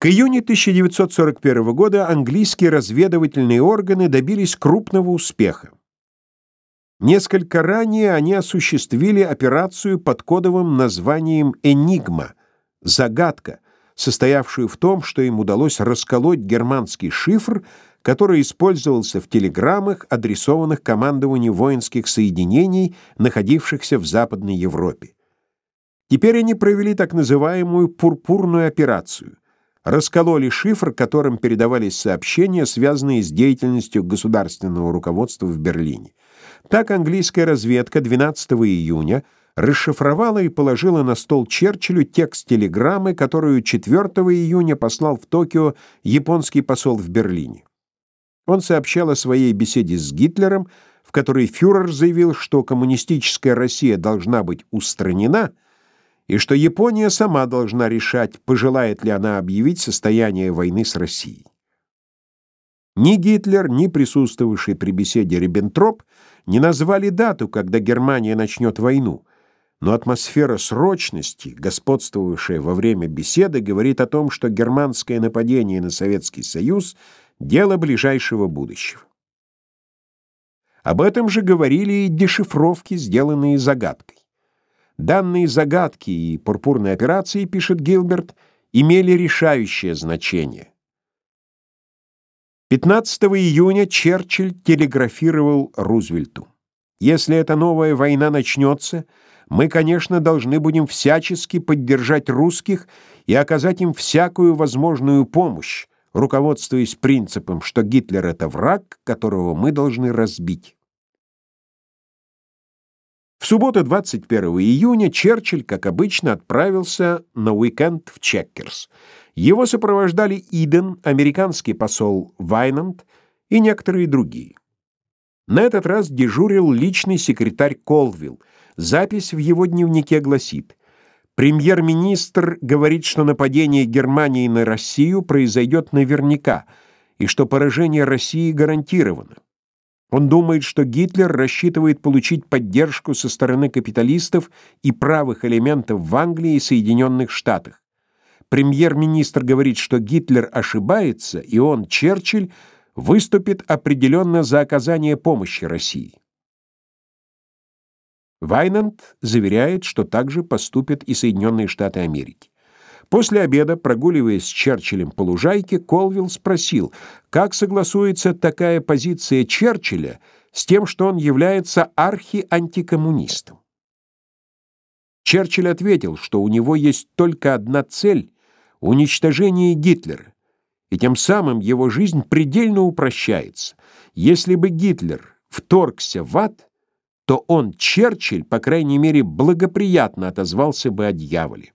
К июню 1941 года английские разведывательные органы добились крупного успеха. Несколько ранее они осуществили операцию под кодовым названием «Энигма» — «Загадка», состоявшую в том, что им удалось расколоть германский шифр, который использовался в телеграммах, адресованных командованию воинских соединений, находившихся в Западной Европе. Теперь они провели так называемую «пурпурную операцию» раскололи шифр, которым передавались сообщения, связанные с деятельностью государственного руководства в Берлине. Так английская разведка 12 июня расшифровала и положила на стол Черчиллю текст телеграммы, которую 4 июня послал в Токио японский посол в Берлине. Он сообщал о своей беседе с Гитлером, в которой фюрер заявил, что коммунистическая Россия должна быть устранена — и что Япония сама должна решать, пожелает ли она объявить состояние войны с Россией. Ни Гитлер, ни присутствовавший при беседе Риббентроп не назвали дату, когда Германия начнет войну, но атмосфера срочности, господствовавшая во время беседы, говорит о том, что германское нападение на Советский Союз — дело ближайшего будущего. Об этом же говорили и дешифровки, сделанные загадкой. Данные загадки и пурпурной операции, пишет Гилберт, имели решающее значение. 15 июня Черчилль телеграфировал Рузвельту. «Если эта новая война начнется, мы, конечно, должны будем всячески поддержать русских и оказать им всякую возможную помощь, руководствуясь принципом, что Гитлер — это враг, которого мы должны разбить». В субботу 21 июня Черчилль, как обычно, отправился на уикенд в Чеккерс. Его сопровождали Иден, американский посол Вайнанд и некоторые другие. На этот раз дежурил личный секретарь Колвилл. Запись в его дневнике гласит «Премьер-министр говорит, что нападение Германии на Россию произойдет наверняка и что поражение России гарантировано. Он думает, что Гитлер рассчитывает получить поддержку со стороны капиталистов и правых элементов в Англии и Соединенных Штатах. Премьер-министр говорит, что Гитлер ошибается, и он, Черчилль, выступит определенно за оказание помощи России. Вайнанд заверяет, что также поступят и Соединенные Штаты Америки. После обеда, прогуливаясь с Черчиллем по лужайке, Колвилл спросил, как согласуется такая позиция Черчилля с тем, что он является архи-антикоммунистом. Черчилль ответил, что у него есть только одна цель — уничтожение Гитлера, и тем самым его жизнь предельно упрощается. Если бы Гитлер вторгся в ад, то он, Черчилль, по крайней мере, благоприятно отозвался бы о дьяволе.